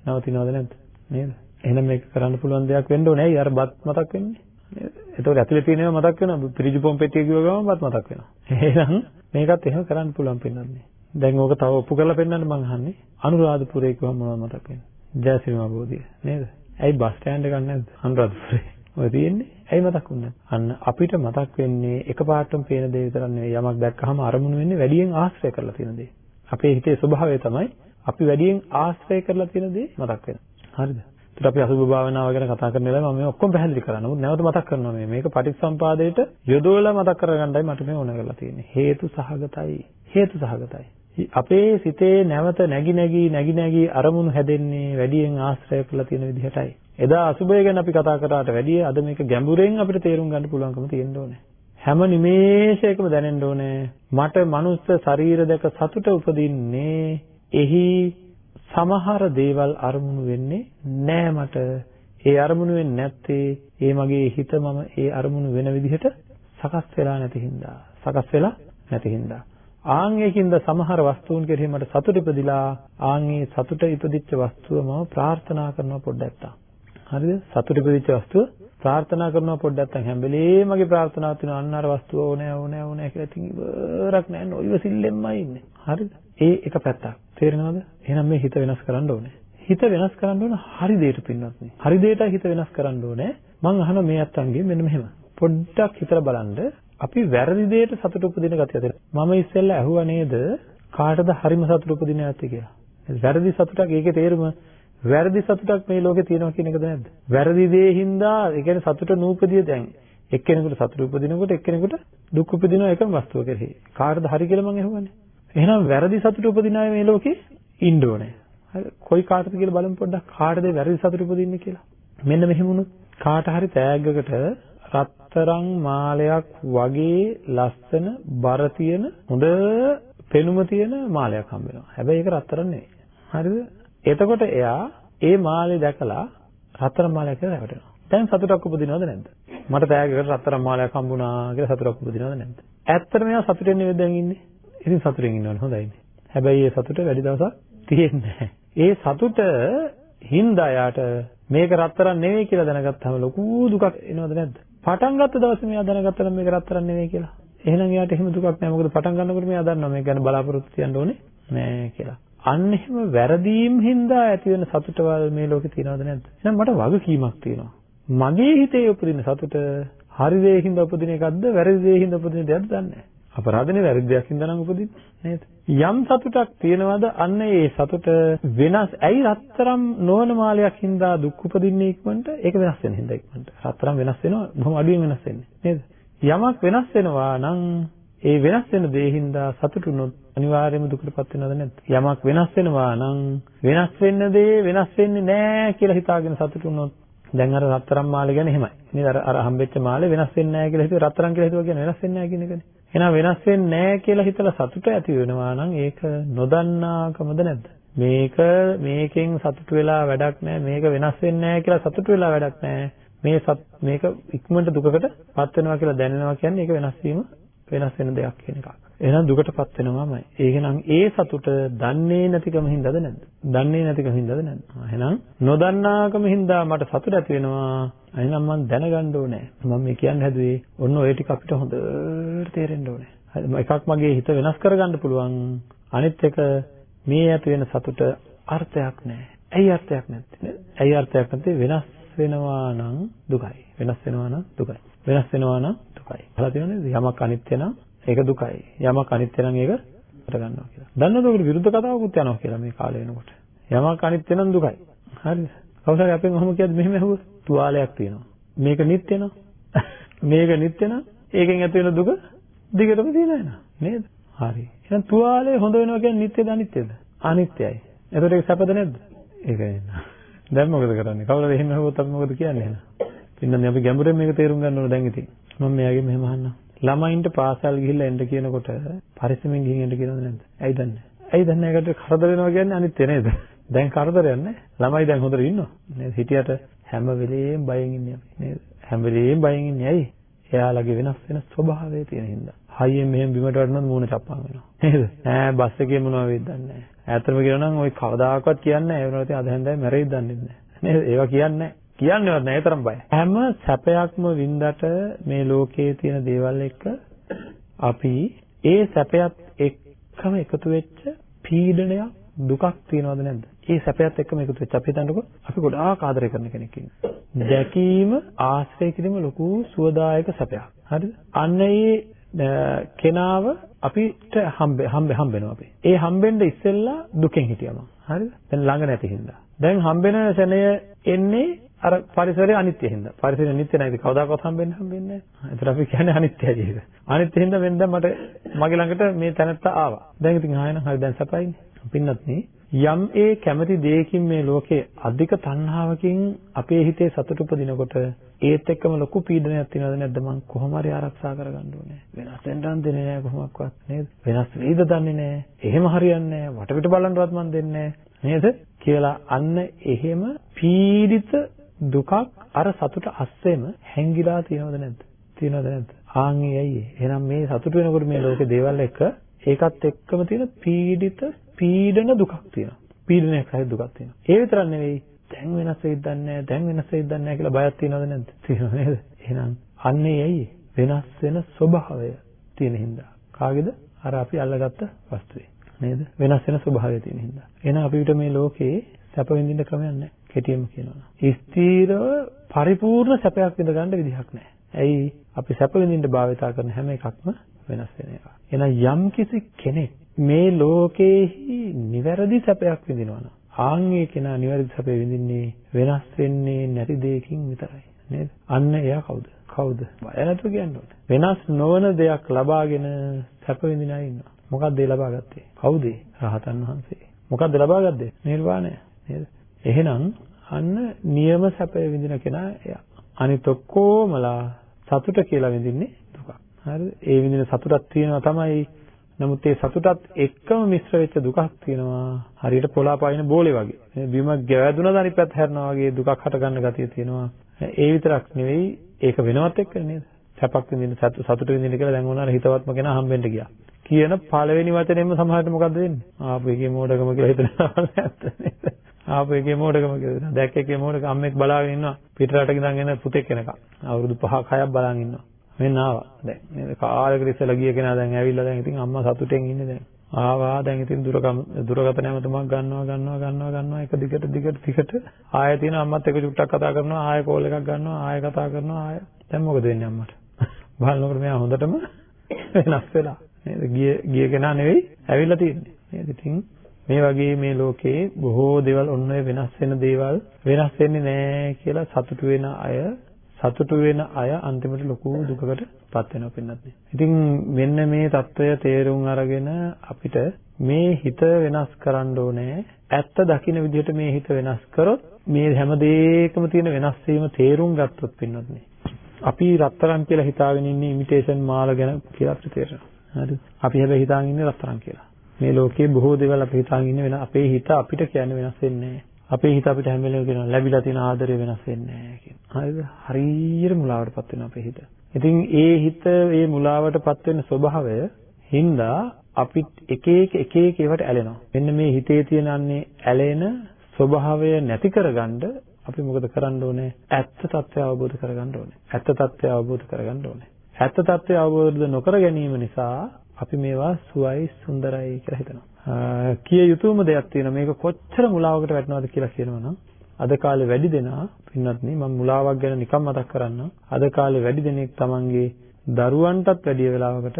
නවතිනවද නැද්ද? නේද? එහෙනම් මේක කරන්න පුළුවන් දෙයක් වෙන්න ඕනේ. ඇයි අර බත් මතක් වෙන්නේ? නේද? ඒතකොට ඇතුලේ තියෙනව මතක් වෙනවා. පිරිජු පොම් පෙට්ටිය කිව්ව ගමන් බත් මතක් වෙනවා. එහෙනම් මේකත් එහෙම කරන්න පුළුවන් පින්නන්නේ. දැන් ඕක තව ඔප්පු කරලා පෙන්නන්න මං අහන්නේ. අනුරාධපුරේ කිව්වම මොනවද මතක් වෙන්නේ? ජයසිරිමා බෝධිය නේද? ඇයි බස් ස්ටෑන්ඩ් එකක් නැද්ද? අනුරාධපුරේ. ඔය තියෙන්නේ. ඇයි මතක් වුනේ? අන්න අපිට මතක් වෙන්නේ එකපාරටම පේන දේ විතරක් නෙවෙයි. යමක් දැක්කහම අරමුණු වෙන්නේ වැඩියෙන් ආශ්‍රය කරලා තියෙන දේ. අපේ හිතේ ස්වභාවය තමයි අපි වැඩියෙන් ආශ්‍රය කරලා තියෙන දේ මතක් වෙනවා. හරිද? ඒත් අපි අසුභ භාවනාව ගැන කතා කරන වෙලාවේ මම මේ ඔක්කොම පැහැදිලි කරා. නමුත් නැවත මතක් කරනවා මේ මේක පටිච්චසම්පාදයට යොදවලා මතක් කරගන්නයි මට මේ ඕන කරලා තියෙන්නේ. හේතු සහගතයි. හේතු සහගතයි. අපේ සිතේ නැවත නැగి නැగి නැగి නැగి අරමුණු හැදෙන්නේ වැඩියෙන් ආශ්‍රය කරලා තියෙන විදිහටයි. එදා අසුබය ගැන අපි කතා කරාට වැඩිය අද මේක ගැඹුරෙන් අපිට තේරුම් ගන්න පුළුවන්කම තියෙන්න ඕනේ. හැම නිමේෂයකම දැනෙන්න ඕනේ මට මනුස්ස ශරීර දෙක සතුට උපදින්නේ එහි සමහර දේවල් අරමුණු වෙන්නේ නෑ මට. ඒ අරමුණු වෙන්නේ නැත්තේ ඒ මගේ හිත මම ඒ අරමුණු වෙන විදිහට සකස් වෙලා නැති හින්දා. සකස් වෙලා නැති හින්දා. ආන් ඒකින්ද සමහර වස්තුන් කෙරෙහි මට සතුට ඉපදිලා ආන් ඒ සතුට ඉපදිච්ච වස්තුව මම ප්‍රාර්ථනා කරනවා පොඩ්ඩක් තා. හරිද? සතුට පිළිච්ච වස්තුව ප්‍රාර්ථනා කරනවා පොඩ්ඩක් නැත්නම් හැම වෙලේම මගේ ප්‍රාර්ථනාවක් තියෙනවා අන්න අර වස්තුව ඕනේ ඕනේ ඕනේ කියලා ඉතින් ඉවරක් නැහැ නෝ ඉවසිල්ලෙන්මයි ඉන්නේ. හරිද? ඒ එක පැත්තක්. තේරෙනවද? එහෙනම් මේ හිත වෙනස් කරන්න ඕනේ. හිත වෙනස් කරන්න ඕන හරි දෙයට පින්නත් නේ. හරි දෙයට හිත වෙනස් කරන්න ඕනේ. මං අහන මේ අත්තන්ගේ මෙන්න මෙහෙම. පොඩ්ඩක් හිතලා බලන්න අපි වැරදි දෙයට සතුට උපදින ගතිය තියෙනවා. මම ඉස්සෙල්ලා ඇහුවා නේද කාටද හරිම සතුට උපදින ඇත්තේ කියලා. වැරදි සතුටක් ඒකේ තේරුම වැරදි සතුටක් මේ ලෝකේ තියෙනවා කියන එකද නැද්ද? වැරදි දේ හින්දා ඒ කියන්නේ සතුට නූපදිය දැන් එක්කෙනෙකුට සතුට උපදිනකොට එක්කෙනෙකුට දුක් උපදිනවා එකම වස්තුව කෙරෙහි. කාටද හරි කියලා මම අහුවනේ. එහෙනම් වැරදි සතුට උපදින අය මේ ලෝකේ ඉන්න ඕනේ. හරි කොයි කාටද කියලා බලමු පොඩ්ඩක්. කාටද වැරදි සතුට උපදින්නේ කියලා. මෙන්න මෙහෙම වුණොත් කාට හරි තෑග්ගකට රත්තරන් මාලයක් වගේ ලස්සන බර තියෙන හොඳ පෙනුම තියෙන මාලයක් හම්බ වෙනවා. හැබැයි ඒක රත්තරන් නෙවෙයි. හරිද? එතකොට එයා ඒ මාළේ දැකලා රත්තරන් මාලයක් කියලා රැවටෙනවා. දැන් සතුටක් උපදිනවද නැද්ද? මට තෑගකට රත්තරන් මාලයක් හම්බුණා කියලා සතුටක් උපදිනවද නැද්ද? ඇත්තටම එයා සතුටෙන් නෙවෙයි දැන් ඉන්නේ. ඉතින් සතුටෙන් ඉන්නවනේ හොඳයිනේ. හැබැයි ඒ සතුට වැඩි දවසක් තියෙන්නේ නැහැ. ඒ සතුට හින්දා යාට මේක රත්තරන් නෙවෙයි කියලා දැනගත්තාම ලොකු දුකක් එනවද නැද්ද? පටන් ගත්ත දවසේ මෙයා දැනගත්තා නම් මේක රත්තරන් නෙවෙයි කියලා. එහෙනම් එයාට එහෙම දුකක් නැහැ. මොකද පටන් ගන්නකොට මෙයා දන්නවා මේක ගැන බලාපොරොත්තු තියන්න ඕනේ නෑ කියලා. අන්න එහෙම වැරදීම් හින්දා ඇති වෙන සතුටවල් මේ ලෝකේ තියනවද නැද්ද? එහෙනම් මට වගකීමක් තියෙනවා. මගේ හිතේ උපදින සතුට හරි දෙයකින්ද උපදින එකක්ද වැරදි දෙයකින්ද උපදින දෙයක්ද දන්නේ නැහැ. අපරාධනේ වැරදි දෙයක් හින්දා නම් උපදින්නේ නේද? යම් සතුටක් තියනවාද අන්න ඒ සතුට වෙනස් ඇයි රත්තරම් නොවන මාලයක් හින්දා දුක් උපදින්නේ ඉක්මනට ඒක වෙනස් වෙන හින්දා ඉක්මනට රත්තරම් වෙනස් වෙනවා බොහොම අඩුවෙන් වෙනස් වෙන්නේ නේද? යමක් වෙනස් වෙනවා නම් ඒ වෙනස් වෙන දේ හින්දා සතුටුනොත් අනිවාර්යයෙන්ම දුකටපත් වෙනවද නැද්ද? යමක් වෙනස් වෙනවා නම් වෙනස් වෙන්න දේ වෙනස් වෙන්නේ නැහැ කියලා හිතාගෙන සතුටුනොත් දැන් අර රත්තරන් මාළේ ගැන එහෙමයි. නේද? අර අර හම්බෙච්ච මාළේ වෙනස් වෙන්නේ නැහැ කියලා හිතුවේ රත්තරන් කියලා හිතුවා කියන්නේ වෙනස් වෙන්නේ නැහැ කියන එකනේ. එහෙනම් වෙනස් වෙන්නේ නැහැ කියලා හිතලා සතුට ඇති වෙනවා නම් ඒක නොදන්නාකමද නැද්ද? මේක මේකෙන් සතුට වෙලා වැඩක් නැහැ. මේක වෙනස් වෙන්නේ නැහැ කියලා සතුට වෙලා වැඩක් නැහැ. මේ මේක ඉක්මනට දුකකට පත් වෙනවා කියලා දැනෙනවා කියන්නේ ඒක වෙනස් වීම වෙනස් වෙන දෙයක් කියන එකක්. එහෙනම් දුකටපත් වෙනවාමයි. ඒකනම් ඒ සතුට දන්නේ නැතිකම හින්දාද නැද්ද? දන්නේ නැතිකම හින්දාද නැද්ද? එහෙනම් නොදන්නාකම හින්දා මට සතුට ඇති වෙනවා. එහෙනම් මම දැනගන්න ඕනේ. මම මේ කියන්න හැදුවේ ඔන්න ඔය ටික අපිට හොඳට තේරෙන්න ඕනේ. එකක් මගේ හිත වෙනස් කරගන්න පුළුවන්. අනිත් එක මේ ඇති වෙන සතුට අර්ථයක් නැහැ. ඇයි අර්ථයක් නැත්තේ? ඇයි අර්ථයක් නැත්තේ? වෙනස් වෙනවා නම් දුකයි. වෙනස් වෙනවා නම් දුකයි. වෙනස් වෙනවා නම් දුකයි. අහලා තියෙනවද? යමක් අනිත්‍ය නම් ඒක දුකයි. යමක් අනිත්‍ය නම් ඒක හට ගන්නවා කියලා. දන්නවද ඔකට විරුද්ධ කතාවකුත් යනවා කියලා මේ කාලේ වෙනකොට. යමක් අනිත්‍ය නම් දුකයි. හරිද? කවුරු හරි අපෙන් ඔහොම කියද්දි මෙහෙම ඇහුවොත් තුවාලයක් තියෙනවා. මේක නිත්‍ය නම් මේක නිත්‍ය නම් ඒකෙන් ඇති වෙන දුක දිගටම තියෙනවා නේද? නේද? හරි. එහෙනම් තුවාලේ හොඳ වෙනවා කියන්නේ නිත්‍යද අනිත්‍යද? අනිත්‍යයි. එතකොට ඒක සැපද නැද්ද? ඒකයි. දැන් මොකද කරන්නේ? කවුරුද එහෙම ඇහුවොත් අපි මොකද කියන්නේ එහෙනම්? පින්නන්නේ අපි ගැඹුරෙන් මේක තේරුම් ගන්න ඕන දැන් ඉතින්. මම මෙයාගේ මෙහෙම අහන්නම්. ළමයින්ට පාසල් ගිහිල්ලා එන්න කියනකොට පරිස්සමෙන් ගිහින් එන්න කියනවද නැද්ද? ඇයි දන්නේ? ඇයි දන්නේ ඒකට කරදර වෙනවා කියන්නේ අනිත්‍ය නේද? දැන් කරදරයක් නැහැ. ළමයි දැන් හොඳට ඉන්නවා. නේද? හිටියට හැම වෙලෙම බයෙන් ඉන්නේ අපි නේද? හැම වෙලෙම බයෙන් ඉන්නේ ඇයි? එයාලගේ වෙනස් වෙන ස්වභාවය තියෙන හින්දා. හයියෙන් මෙහෙම බිමට වැටුණොත් මූණ චප්පම් වෙනවා. නේද? ඈ බස් එකේ මොනවද වෙයිද දන්නේ නැහැ. ඈතරම කියනවා නම් ওই කවදාකවත් කියන්නේ නැහැ. ඒ වුණාට අද හැන්දෑවේ මැරෙයිද දන්නේ නැහැ. නේද? ඒවා කියන්නේ නැහැ. කියන්නේවත් නැහැ තරම් බයයි. හැම සැපයක්ම වින්දට මේ ලෝකයේ තියෙන දේවල් එක්ක අපි ඒ සැපයත් එක්කම එකතු වෙච්ච පීඩනයක් දුකක් තියනවද නැද්ද? ඒ සැපයත් එක්කම එකතු වෙච්ච අපි හිතන්නකො අපි ගොඩාක් ආදරය කරන කෙනෙක් ඉන්නවා. දැකීම ආශ්‍රය කිරීම ලොකු සුවදායක සැපයක්. හරිද? අන්න ඒ කෙනාව අපිට හම්බ හම්බ හම්බෙනවා අපි. ඒ හම්බෙන්න ඉස්සෙල්ලා දුකෙන් හිටියම. හරිද? දැන් ළඟ නැති හින්දා. දැන් හම්බෙන ශරණය එන්නේ අර පරිසරය අනිත්‍ය හින්දා. පරිසරය නිට්ටය නැති කවදාකවත් හම්බෙන්න හම්බෙන්නේ නැහැ. ඒතර අපි කියන්නේ අනිත්‍යයි ඒක. අනිත්‍ය හින්දා වෙන දැන් මට මගේ ළඟට මේ තැනත්තා ආවා. දැන් ඉතින් ආයෙනම් හරි දැන් සපයිනේ. පින්නත් නේ යම් ඒ කැමැති දෙයකින් මේ ලෝකේ අධික තණ්හාවකින් අපේ හිතේ සතුට උපදිනකොට ඒත් එක්කම ලොකු පීඩනයක් තියෙනවද නැද්ද මං කොහොම හරි ආරක්ෂා කරගන්න ඕනේ වෙනස් වෙන්න දෙන්නේ නැහැ කොහොමවත් නේද වෙනස් වෙයිද දන්නේ නැහැ එහෙම හරියන්නේ නැහැ වටපිට බලන්නවත් මං දෙන්නේ නේද කියලා අන්න එහෙම පීඩිත දුකක් අර සතුට අස්සෙම හැංගිලා තියෙනවද නැද්ද? තියෙනවද නැද්ද? ආන්ගේ ඇයි එහෙනම් මේ සතුට වෙනකොට මේ ලෝකේ දේවල් එක ඒකත් එක්කම තියෙන පීඩිත පීඩන දුකක් තියෙනවා. පීඩනයක් සහිත දුකක් තියෙනවා. ඒ විතරක් නෙවෙයි දැන් වෙනස් වෙයිද දන්නේ දැන් වෙනස් වෙයිද දන්නේ කියලා බයක් තියෙනවද නැද්ද? තියෙනව නේද? එහෙනම් අන්නේ ඇයි වෙනස් වෙන ස්වභාවය තියෙන හින්දා. කාගේද? අර අපි අල්ලගත්ත වස්තුවේ. නේද? වෙනස් වෙන ස්වභාවය තියෙන හින්දා. එහෙනම් අපිට මේ ලෝකේ සැප විඳින්න ක්‍රමයක් නැහැ. කෙටියෙන්ම කියනවා. ස්ථීරව පරිපූර්ණ සැපයක් විඳ ගන්න විදිහක් නැහැ. ඇයි අපි සැප විඳින්න භාවිතා කරන හැම එකක්ම වෙනස් වෙන එක. එහෙනම් යම් කිසි කෙනෙක් මේ ලෝකේහි නිවැරදි සැපයක් විඳිනවා නම් ආන්ගේ කෙනා නිවැරදි සැපේ විඳින්නේ වෙනස් වෙන්නේ නැති දෙයකින් විතරයි. නේද? අන්න එයා කවුද? කවුද? බය නැතුව කියන්න ඕනේ. වෙනස් නොවන දෙයක් ලබාගෙන සැප විඳින අය ඉන්නවා. මොකක්ද ඒ ලබාගත්තේ? කවුද? රහතන් වහන්සේ. මොකක්ද ලබාගත්තේ? නිර්වාණය. නේද? එහෙනම් අන්න නියම සැපය විඳින කෙනා එයා. අනිත් ඔක්කොමලා සතුට කියලා විඳින්නේ දුක. හරිද? ඒ විඳින සතුටක් තියෙනවා තමයි. නමුත් ඒ සතුටත් එක්කම මිශ්‍ර වෙච්ච දුකක් තියෙනවා. හරියට පොළා පායින බෝලේ වගේ. මේ බිම ගැවැදුනද අනිත් පැත්ත හැරෙනවා වගේ දුකක් හට ගන්න ගතිය තියෙනවා. ඒ විතරක් නෙවෙයි ඒක වෙනවත් එක්ක නේද? සැපක් විඳින්න සතුට විඳින්න කියලා දැන් ඕනාර හිතවත්ම කෙනා හම්බෙන්න ගියා. කියන පළවෙනි වචනේම සමහරට මොකද්ද වෙන්නේ? ආපු එකේ මෝඩකම කියලා හිතනවා නැත්ද නේද? ආපු එකේ මෝඩකම කියලා. දැක්ක එකේ මෝඩක අම්මෙක් බලාගෙන ඉන්නවා. පිට රටක ඉඳන් එන පුතෙක් කෙනක. අවුරුදු 5ක් 6ක් බලාගෙන ඉන්නවා. මෙන්න ආවා. දැන් නේද කාලෙකට ඉස්සෙල්ලා ගිය කෙනා දැන් ඇවිල්ලා දැන් ඉතින් අම්මා සතුටෙන් ඉන්නේ දැන්. ආවා දැන් ඉතින් දුරගත නැමතුමක් ගන්නවා ගන්නවා ගන්නවා ගන්නවා එක දිගට දිගට දිගට ආයෙ තියෙන අම්මත් එක චුට්ටක් කතා කරනවා ආයෙ කෝල් එකක් ගන්නවා ආයෙ කතා කරනවා ආයෙ දැන් මොකද වෙන්නේ අම්මට බලනකොට මෙයා හොඳටම වෙනස් වෙලා නේද ගිය ගිය කෙනා නෙවෙයි ඇවිල්ලා තියෙන්නේ නේද ඉතින් මේ වගේ මේ ලෝකේ බොහෝ දේවල් ඔන්න ඔය වෙනස් වෙන දේවල් වෙනස් වෙන්නේ නැහැ කියලා සතුටු වෙන අය සතුටු වෙන අය අන්තිමට ලොකු දුකකට පත් වෙනවා පින්නත්. ඉතින් මෙන්න මේ தত্ত্বය තේරුම් අරගෙන අපිට මේ හිත වෙනස් කරන්න ඕනේ. ඇත්ත දකින්න විදිහට මේ හිත වෙනස් කරොත් මේ හැම දෙයකම තියෙන වෙනස් වීම තේරුම් ගත්තොත් පින්නත් නේ. අපි රත්තරන් කියලා හිතාගෙන ඉන්නේ ඉමිටේෂන් මාල ගැන කියලා අපිට තේරෙනවා. හරි. අපි හැබැයි හිතාගෙන ඉන්නේ රත්තරන් කියලා. මේ ලෝකේ බොහෝ දේවල් අපි හිතාගෙන ඉන්නේ වෙන අපේ හිත අපිට කියන්න වෙනස් වෙන්නේ අපේ හිත අපිට හැම වෙලේම කියනවා ලැබිලා තියෙන ආදරය වෙනස් වෙන්නේ නැහැ කියන. හරිද? හරියට මුලාවටපත් වෙනවා අපේ හිත. ඉතින් ඒ හිත ඒ මුලාවටපත් වෙන ස්වභාවය හින්දා අපිත් එක එක එක එක ඒවට ඇලෙනවා. මෙන්න මේ හිතේ තියෙන අන්නේ ඇලෙන ස්වභාවය නැති කරගන්න අපි මොකද කරන්න ඕනේ? ඇත්ත తත්වය අවබෝධ කරගන්න ඕනේ. ඇත්ත తත්වය අවබෝධ කරගන්න ඕනේ. ඇත්ත తත්වය අවබෝධ නොකර ගැනීම නිසා අපි මේවා සුවයි සුන්දරයි කියලා හිතනවා. කිය යුතුම දෙයක් තියෙනවා මේක කොච්චර මුලාවකට වැටෙනවද කියලා කියනවනම් අද කාලේ වැඩි දෙනා පින්වත්නි මම මුලාවක් ගැන නිකන් මතක් කරන්නම්. අද කාලේ වැඩි දෙනෙක් තමන්ගේ දරුවන්ටත් වැඩිය වෙලාවකට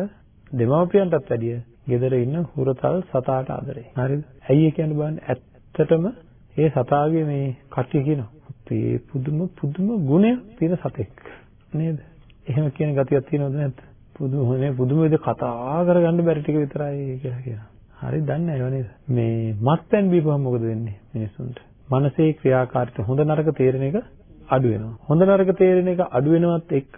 දෙමව්පියන්ටත් වැඩිය ගෙදර ඉන්න හුරතල් සතාට ආදරේ. හරිද? ඇයි ඒ කියන්නේ බලන්න ඇත්තටම ඒ සතාගේ මේ කට්ටිය කියනවා. මේ පුදුම පුදුම ගුණයක් තියෙන සතෙක් නේද? එහෙම කියන ගතියක් තියෙනවද නැද්ද? පුදුම මේ පුදුම විදිහ කතා කරගන්න බැරි ටික විතරයි කියලා කියනවා. හරි දන්නේ නැහැ නේද? මේ මත්පැන් බීපුවම මොකද වෙන්නේ මිනිස්සුන්ට? මනසේ ක්‍රියාකාරීත්වය හොඳ නරක තේරෙන එක අඩු වෙනවා. හොඳ නරක තේරෙන එක අඩු වෙනවත් එක්ක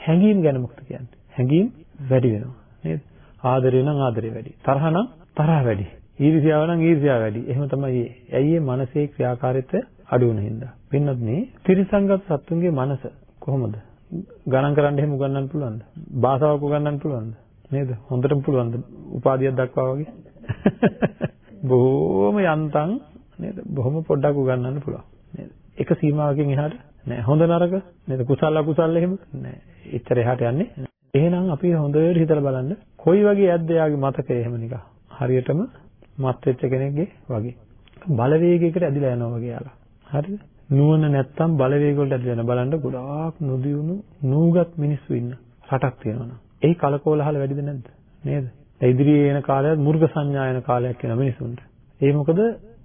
හැඟීම් ගැන මොකද කියන්නේ? හැඟීම් වැඩි වෙනවා නේද? ආදරය නම් ආදරය වැඩි. තරහ නම් තරහ වැඩි. ඊර්ෂ්‍යාව නම් ඊර්ෂ්‍යාව වැඩි. එහෙම තමයි. ඇයි මේ මනසේ ක්‍රියාකාරීත්වය අඩු වෙන හින්දා. වෙනත් මේ ත්‍රිසංගත සත්තුන්ගේ මනස කොහොමද? ගණන් කරන්න එහෙම උගන්වන්න පුළුවන්ද? භාෂාවක් උගන්වන්න පුළුවන්ද? නේද? හොඳටම පුළුවන්ද? උපාධියක් දක්වා වගේ. බොහොම යන්තම් නේද? බොහොම පොඩ්ඩක් උගන්වන්න පුළුවන්. නේද? එක සීමාවකින් එහාට නෑ. හොඳ නරක නේද? කුසල අකුසල එහෙම නෑ. එච්චර එහාට යන්නේ. එහෙනම් අපි හොඳට හිතලා බලන්න කොයි වගේ ඇද්ද යාගේ මතකය එහෙම නිකන්. හරියටම මත් වෙච්ච කෙනෙක්ගේ වගේ. බලවේගයකට ඇදිලා යනවා වගේ යාලා. හරිද? නුවණ නැත්තම් බලවේග වලට ඇදලා යන බලන්න ගොඩාක් නොදියුණු නූගත් මිනිස්සු ඉන්න රටක් තියෙනවා. ඒ කලකෝලහල වැඩිද නැද්ද? නේද? ඉදිරියේ එන කාලයත් මුර්ග සංඥා එන කාලයක් වෙන මිනිසුන්ට. ඒ මොකද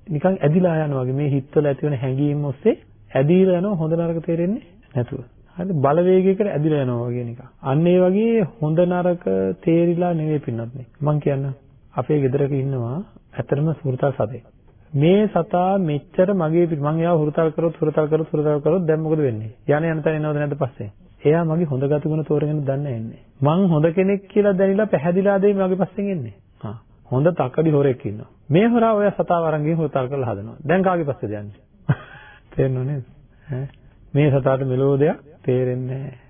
නිකන් ඇදිලා යනවා වගේ මේ හිතවල ඇති වෙන හැඟීම් ඔස්සේ ඇදීලා යනවා හොඳ නරක තේරෙන්නේ නැතුව. හරිද? බලවේගයකට ඇදිලා යනවා වගේ නිකන්. අන්න ඒ වගේ හොඳ නරක තේරිලා නෙවෙයි පින්නත් නේ. මං කියන්න අපේ ගෙදරක ඉන්නවා ඇත්තටම සූර්තා සතෙක්. මේ සතා මෙච්චර මගේ මං එයාව හුරතල් කරොත් හුරතල් කරොත් හුරතල් කරොත් දැන් මොකද වෙන්නේ? යන යන තැන එනවද නැද්ද පස්සේ? එයා මගේ හොඳ ගතිගුණ තෝරගෙන දන්නේ නැහැ. මං හොඳ කෙනෙක් කියලා දැනিলা පැහැදිලා දෙයි මගේ පස්සෙන් එන්නේ. හා හොඳ තකඩි හොරෙක් ඉන්නවා. මේ හොරා ඔය සතාව අරන් ගිහින් හුරතල් කරලා හදනවා. දැන් කාගේ පස්සේද යන්නේ? තේරෙනව නේද? මේ සතාට මෙලෝ දෙයක් තේරෙන්නේ නැහැ.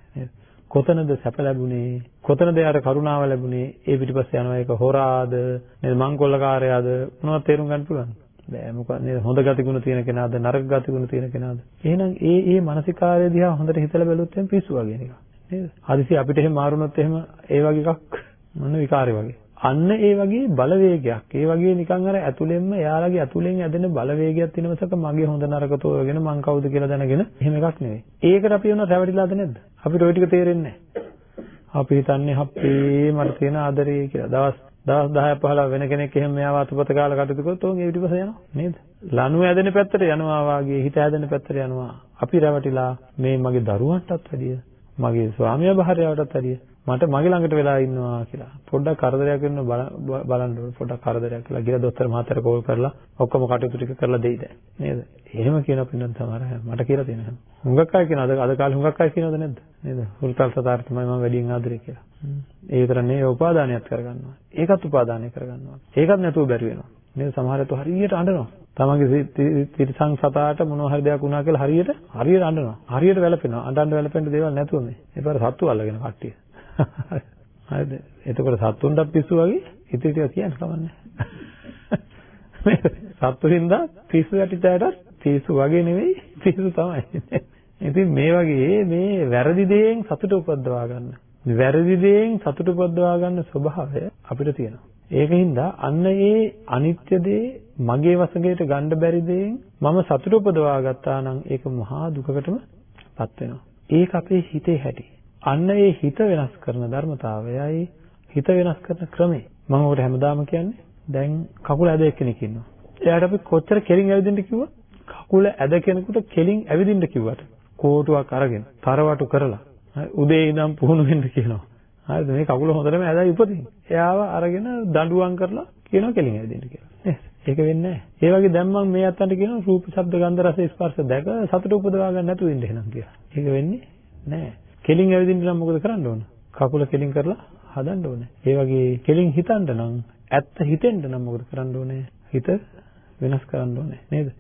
කොතනද සැප ලැබුණේ කොතනද යාට කරුණාව ලැබුණේ ඒ පිටිපස්සේ යනවා ඒක හොරාද නේද මංකොල්ලකාරයාද මොනවද තේරුම් ගන්න පුළුවන් බෑ. මොකද නේද? හොඳ ගතිගුණ තියෙන කෙනාද නරක ගතිගුණ තියෙන කෙනාද? එහෙනම් ඒ ඒ මානසිකාර්ය දිහා හොඳට හිතලා බැලුවොත් එම් පිස්සු වගේ නිකන් නේද? හදිසි අපිට එහෙම මාරුනොත් එහෙම ඒ වගේ එකක් මොන විකාරය වගේ. අන්න ඒ වගේ බලවේගයක්. ඒ වගේ නිකන් අර ඇතුළෙන්ම එයාලගේ ඇතුළෙන් ඇදෙන බලවේගයක් තියෙන මිසක මගේ හොඳ නරක තෝරගෙන මං කවුද කියලා දැනගෙන එහෙම එකක් නෙවෙයි. ඒකට අපි වෙන රැවටිලාද නැද්ද? අපිට ওই ටික තේරෙන්නේ නැහැ. අපි හිතන්නේ හප්පේ මට තියෙන ආදරේ කියලා. දවස් දවස් 10 15 වෙන කෙනෙක් එහෙම මෙයාව අතුපත කාලා කටයුතු කරොත් උන් ඒ පිටිපස්ස යනවා නේද? ලනු ඇදෙන පැත්තට යනවා වාගේ හිත ඇදෙන පැත්තට යනවා. අපි රැවටිලා මේ මගේ දරුවන්ටත් වැඩිය මගේ ස්වාමියා භාර්යාවටත් වැඩිය මට මගේ ළඟට වෙලා ඉන්නවා කියලා. පොඩ්ඩක් කරදරයක් වෙන බලන්න ඕන. පොඩ්ඩක් කරදරයක් කියලා ගිහලා දොස්තර මහත්තයාට කෝල් කරලා ඔක්කොම කටයුතු ටික කරලා දෙයිද? නේද? එහෙම කියන පින්නත් සමහර අය මට කියලා තියෙනවා. හුඟක් අය කියනවා. අද අද කාලේ හුඟක් අය කියනවද නැද්ද? නේද? හුරුතල් සතාර තමයි මම වැඩියෙන් ආදරේ කියලා. ඒ විතර නෙවෙයි උපාදානයත් කරගන්නවා. ඒකත් උපාදානය කරගන්නවා. ඒකත් නැතුව බැරි වෙනවා. නේද? සමහර අය හරියට අඬනවා. තමන්ගේ තිරසං සතාට මොනවා හරි දෙයක් වුණා කියලා හරියට හරියට අඬනවා. හරියට වැළපෙනවා. අඬන්න වැළපෙන්න දේවල් නැතුව මේ. ඒපාර සත්තු අල්ලගෙන කට්ටිය. හරිද? එතකොට සත්තුන්ටත් පිස්සු වගේ ඉතින් ටික කියන්න කවන්නේ. සත්තු හින්දා පිස්සු යටිටයටත් පිස්සු වගේ නෙවෙයි පිස්සු තමයි. ඉතින් මේ වගේ මේ වැරදි දේෙන් සතුට උපද්දවා ගන්න. වැරදි දේෙන් සතුට උපද්දවා ගන්න ස්වභාවය අපිට තියෙනවා. ඒකින්ද අන්න ඒ අනිත්‍ය දේ මගේ වශයෙන් ගන්න බැරි දෙයෙන් මම සතුට උපදවා ගත්තා නම් ඒක මහා දුකකටම පත් වෙනවා. ඒක අපේ හිතේ හැටි. අන්න ඒ හිත වෙනස් කරන ධර්මතාවයයි හිත වෙනස් කරන ක්‍රමේ. මම ඔකට හැමදාම කියන්නේ දැන් කකුල ඇද එක්කෙනෙක් ඉන්නවා. එයාට අපි කොච්චර කෙලින් ඇවිදින්න කිව්වොත් කකුල ඇද කෙනෙකුට කෙලින් ඇවිදින්න කිව්වට කෝටුවක් අරගෙන තරවටු කරලා උදේ ඉඳන් පුහුණු වෙන්න කියනවා. හරිද මේ කකුල හොඳටම ඇදයි උපදින්නේ. එයාව අරගෙන දඬුවම් කරලා කියනවා කෙලින් ඇවිදින්න කියලා. නේද? ඒක වෙන්නේ නැහැ. ඒ වගේ දැන් මම මේ අතන්ට කියනවා රූප, ශබ්ද, ගන්ධ, රස, ස්පර්ශ දැක සතුට උපදවා ගන්න නැතුව ඉන්න එහෙනම් කියලා. ඒක වෙන්නේ නැහැ. කෙලින් ඇවිදින්න නම් මොකද කරන්න ඕන? කකුල කෙලින් කරලා හදන්න ඕනේ. ඒ වගේ කෙලින් හිතන්න නම් ඇත්ත හිතෙන්න නම් මොකද කරන්න ඕනේ? හිත වෙනස් කරන්න ඕනේ නේද?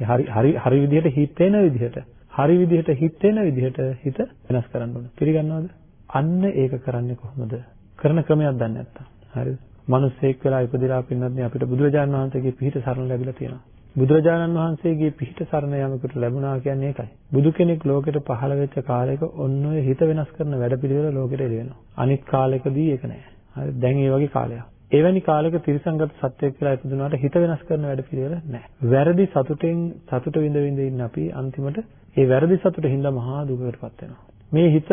හරි හරි හරි විදිහට හිතෙන විදිහට හරි විදිහට හිතෙන විදිහට හිත වෙනස් කරන්න ඕනේ. පිළිගන්නවද? අන්න ඒක කරන්නේ කොහොමද? කරන ක්‍රමයක් දන්නේ නැත්තම්. හරිද? මිනිස්සෙක් වෙලා ඉපදිලා පින්නත් අපිට බුදුරජාණන් වහන්සේගේ පිහිට සරණ ලැබිලා තියෙනවා. බුදුරජාණන් වහන්සේගේ පිහිට සරණ යමකට ලැබුණා කියන්නේ ඒකයි. බුදු කෙනෙක් ලෝකෙට පහළ වෙච්ච කාලයක ඔන්න ඔය හිත වෙනස් කරන වැඩපිළිවෙල ලෝකෙට එළි වෙනවා. අනිත් කාලෙකදී ඒක නෑ. හරි දැන් ඒ වගේ කාලයක්. එවැනි කාලයක තිරසංගත සත්‍යයක් කියලා ඉපදුනාට හිත වෙනස් කරන වැඩපිළිවෙල නෑ. වැරදි සතුටෙන් සතුට විඳ විඳ ඉන්න අපි අන්තිමට ඒ වැරදි සතුට හින්දා මහා දුකකටපත් වෙනවා. මේ හිත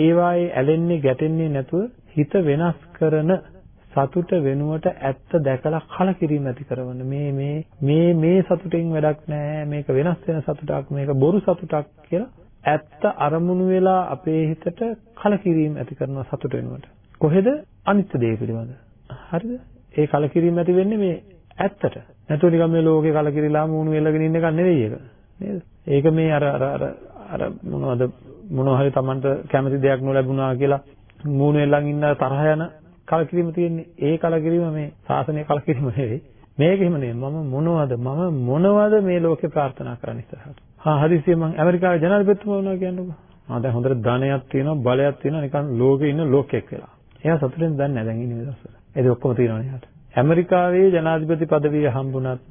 ඒවායේ ඇලෙන්නේ ගැටෙන්නේ නැතුව හිත වෙනස් කරන සතුට වෙනුවට ඇත්ත දැකලා කලකිරීම ඇති කරන මේ මේ මේ මේ සතුටෙන් වැඩක් නැහැ. මේක වෙනස් වෙන සතුටක් මේක බොරු සතුටක් කියලා ඇත්ත අරමුණු වෙලා අපේ හිතට කලකිරීම ඇති කරන සතුට වෙනුවට. කොහෙද? අනිත්‍ය දේ පිළිබඳ. හරිද? ඒ කලකිරීම ඇති වෙන්නේ මේ ඇත්තට. නැතුව නිකන් මේ ලෝකේ කලකිරිලා මූණු එල්ලගෙන ඉන්න එක නෙවෙයි ඒක. නේද? ඒක මේ අර අර අර අර මොනවද? මොනවා හරි Tamanට කැමති දෙයක් නොලැබුණා කියලා මූණු එල්ලන් ඉන්න තරහ යන කලකිරීම තියෙන්නේ. ඒ කලකිරීම මේ සාසනය කලකිරීම නෙවෙයි. මේක එහෙම නෙවෙයි. මම මොනවද? මම මොනවද මේ ලෝකේ ප්‍රාර්ථනා කරන්නේ ඉස්සරහට? හා හදිස්සියෙන් මම ඇමරිකාවේ ජනාධිපතිතුමා වුණා කියන්නකෝ. ආ දැන් හොඳට ධනයක් තියෙනවා බලයක් තියෙනවා. නිකන් ලෝකේ ඉන්න ලෝකෙක් වෙලා. එයා සතුටෙන් දන්නේ නැහැ දැන් ඉන්නේ මේ දවස්වල. ඒක ඔක්කොම තියෙනවනේ එයාට. ඇමරිකාවේ ජනාධිපති පදවිය හම්බුණත්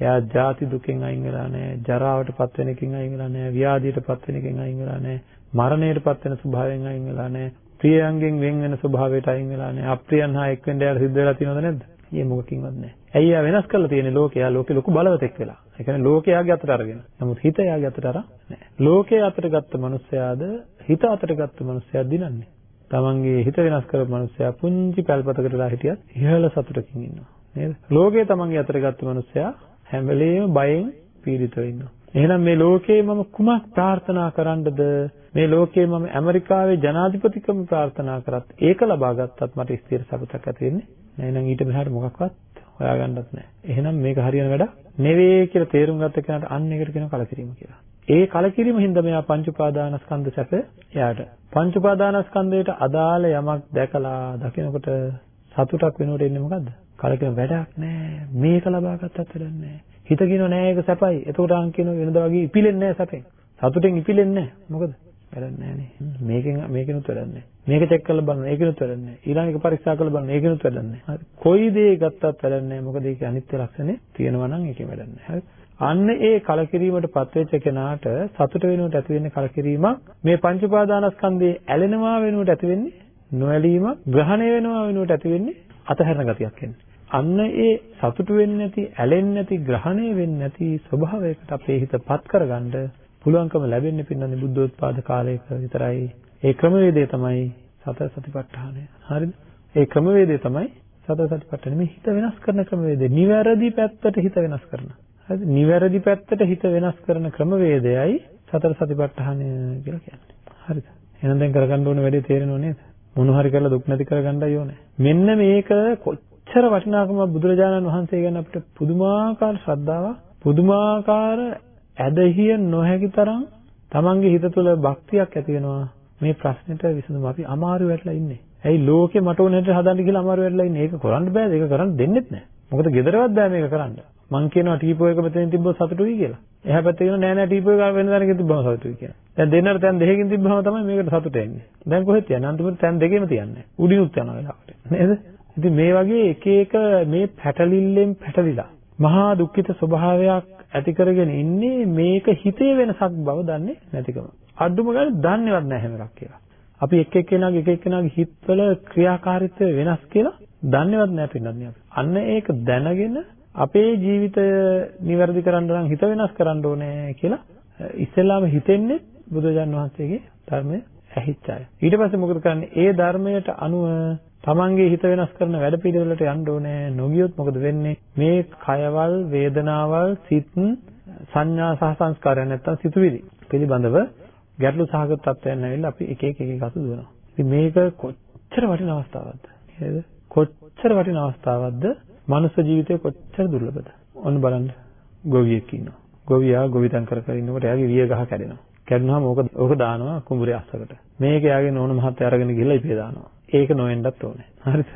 එයා ජාති දුකෙන් අයින් වෙලා නැහැ ජරාවට පත් වෙන එකකින් අයින් වෙලා නැහැ ව්‍යාධියට පත් වෙන එකකින් අයින් වෙලා නැහැ මරණයට පත් වෙන ස්වභාවයෙන් අයින් වෙලා නැහැ. ප්‍රියයන්ගෙන් වෙන් වෙන ස්වභාවයට අයින් වෙලා නැහැ. අප්‍රියයන් හා එක් වෙන්න යාර සිද්ධ වෙලා තියෙනවද නැද්ද? ඊයේ මොකකින්වත් නැහැ. ඇයි යා වෙනස් කරලා තියෙන්නේ ලෝකයා ලෝකේ ලොකු බලවතෙක් වෙලා. ඒ කියන්නේ ලෝකයාගේ අතට අරගෙන. නමුත් හිත යාගේ අතට අරන් නැහැ. ලෝකයේ අතට ගත්ත මනුස්සයාද හිත අතට ගත්ත මනුස්සයා දිනන්නේ. තමන්ගේ හිත වෙනස් කරපු මනුස්සයා පුංචි පැල්පතකටලා හිටියත් ඉහළ සතුටකින් ඉන්නවා. නේද? ලෝකයේ තමන්ගේ අතට ගත්ත මනුස්සයා හැම වෙලෙම බයෙන් පීඩිතව ඉන්නවා. එහෙනම් මේ ලෝකේ මම කුමක් ප්‍රාර්ථනා කරන්නද මේ ලෝකේ මම ඇමරිකාවේ ජනාධිපතිකම ප්‍රාර්ථනා කරත් ඒක ලබා ගත්තත් මට ස්ථිර සතුටක් ඇති වෙන්නේ නැහැ නං ඊට මෙහාට මොකක්වත් හොයාගන්නත් නැහැ. එහෙනම් මේක හරියන වැඩක් නෙවෙයි කියලා තේරුම් ගත්ත කෙනාට අන්න ඒකට කියන කලකිරීම කියලා. ඒ කලකිරීම හින්දා මෙයා පංච උපාදානස්කන්ධ සැප එයාට පංච උපාදානස්කන්ධයට අදාළ යමක් දැකලා දකිනකොට සතුටක් වෙනකොට එන්නේ මොකද්ද? කලකිරීම වැඩක් නැහැ. මේක ලබා ගත්තත් වැඩක් නැහැ. හිත කියනවා නෑ ඒක සැපයි. එතකොට අන් කියනවා වෙනදා වගේ ඉපිලෙන්නේ නෑ සැපෙන්. සතුටෙන් ඉපිලෙන්නේ නෑ. මොකද? වැඩක් නෑනේ. මේකෙන් මේකෙනුත් වැඩක් නෑ. මේක චෙක් කරලා බලන්න ඒකෙනුත් වැඩක් නෑ. ඊළඟ එක පරීක්ෂා කරලා බලන්න ඒකෙනුත් වැඩක් නෑ. හරි. කොයි දේ ගත්තත් වැඩක් නෑ. මොකද ඒකේ අනිත්‍ය ලක්ෂණය තියෙනවා නම් ඒකේ වැඩක් නෑ. හරි. අන්න ඒ කලකිරීමට පත්වෙච්ච කෙනාට සතුට වෙනුවට ඇති වෙන්නේ කලකිරීමක්. මේ පංච උපාදානස්කන්ධයේ ඇලෙනවා වෙනුවට ඇති වෙන්නේ නොඇලීමක්. ග්‍රහණය වෙනවා වෙනුවට ඇති වෙන්නේ අතහැරන ගතියක් එන්නේ. අන්න ඒ සතුටු වෙන්නේ නැති, ඇලෙන්නේ නැති, ග්‍රහණය වෙන්නේ නැති ස්වභාවයකට අපේ හිතපත් කරගන්න පුළුවන්කම ලැබෙන්නේ පින්නන්නේ බුද්ධෝත්පාද කාලයක විතරයි. ඒ ක්‍රමවේදය තමයි සතර සතිපට්ඨානය. හරිද? ඒ ක්‍රමවේදය තමයි සතර සතිපට්ඨාන. මේ හිත වෙනස් කරන ක්‍රමවේදය. නිවැරදි පැත්තට හිත වෙනස් කරන. හරිද? නිවැරදි පැත්තට හිත වෙනස් කරන ක්‍රමවේදයයි සතර සතිපට්ඨානය කියලා කියන්නේ. හරිද? එහෙනම් දැන් කරගන්න ඕන වැඩේ තේරෙනව නේද? මොන හරි කරලා දුක් නැති කරගන්නයි ඕනේ. මෙන්න මේක කොච්චර වටිනාකමක් බුදුරජාණන් වහන්සේ ගැන අපිට පුදුමාකාර ශ්‍රද්ධාවක්, පුදුමාකාර ඇදහිය නොහැකි තරම් Tamange හිත තුළ භක්තියක් ඇති වෙනවා. මේ ප්‍රශ්නෙට විසඳුම අපි අමාරු වෙట్లా ඉන්නේ. ඇයි ලෝකේ මට ඕන හැටියට හදන්න කියලා අමාරු වෙట్లా ඉන්නේ. ඒක කරන්න බෑ. ඒක කරන්න දෙන්නෙත් නෑ. මොකද gederawat බෑ මේක කරන්න. මං කියනවා ටීපෝ එක මෙතනින් තිබ්බොත් සතුටුයි කියලා. එහා පැත්තේ කියනවා නෑ නෑ ටීපෝ එක වෙන තැනක තිබ්බම සතුටුයි කියලා. දැන් දෙන්නට තැන් දෙකකින් තිබ්බම තමයි මේකට සතුට එන්නේ. දැන් කොහෙද තියන්නේ? අන්තිමට තැන් දෙකේම තියන්නේ. උඩිනුත් යනවා වෙලාවට. නේද? ඉතින් මේ වගේ එක එක මේ පැටලිල්ලෙන් පැටලිලා මහා දුක්ඛිත ස්වභාවයක් ඇති කරගෙන ඉන්නේ මේක හිතේ වෙනසක් බව දන්නේ නැතිකම. අඩුම ගානේ දන්නේවත් නැහැ හැම එකක් කියලා. අපි එක එක්කෙනාගේ එක එක්කෙනාගේ හිතවල ක්‍රියාකාරීත්වය වෙනස් කියලා දන්නේවත් නැහැ පින්නත් අපි. අන්න ඒක දැනගෙන අපේ ජීවිතය નિවැරදි කරන්න නම් හිත වෙනස් කරන්න ඕනේ කියලා ඉස්සෙල්ලාම හිතෙන්නේ බුදුජාන් වහන්සේගේ ධර්මය ඇහිච්ච අය. ඊට පස්සේ මොකද කරන්නේ? ඒ ධර්මයට අනුව තමන්ගේ හිත වෙනස් කරන වැඩපිළිවෙලට යන්න ඕනේ. නොගියොත් මොකද වෙන්නේ? මේ කයවල්, වේදනාවල්, සිත්, සංඥා සහ සංස්කාරයන් නැත්තම් සිතුවිලි පිළිබඳව ගැටලු සහගත තත්ත්වයන් ඇවිල්ලා අපි එක එක එක එක අතු දුවනවා. ඉතින් මේක කොච්චර වටින අවස්ථාවක්ද? නේද? කොච්චර වටින අවස්ථාවක්ද? මනුෂ්‍ය ජීවිතය කොච්චර දුර්ලභද? ඔන්න බලන්න. ගොවියෙක් ඉන්නවා. ගොවියා ගොවිතැන් කර කර ඉන්නකොට එයාගේ විය ගහ කැඩෙනවා. කැඩුනහම ඕක ඕක දානවා කුඹුරේ අස්සකට. මේක එයාගේ නෝන මහත්තයා අරගෙන ගිහලා ඉපේ දානවා. ඒක නොවෙන්නත් ඕනේ. හරිද?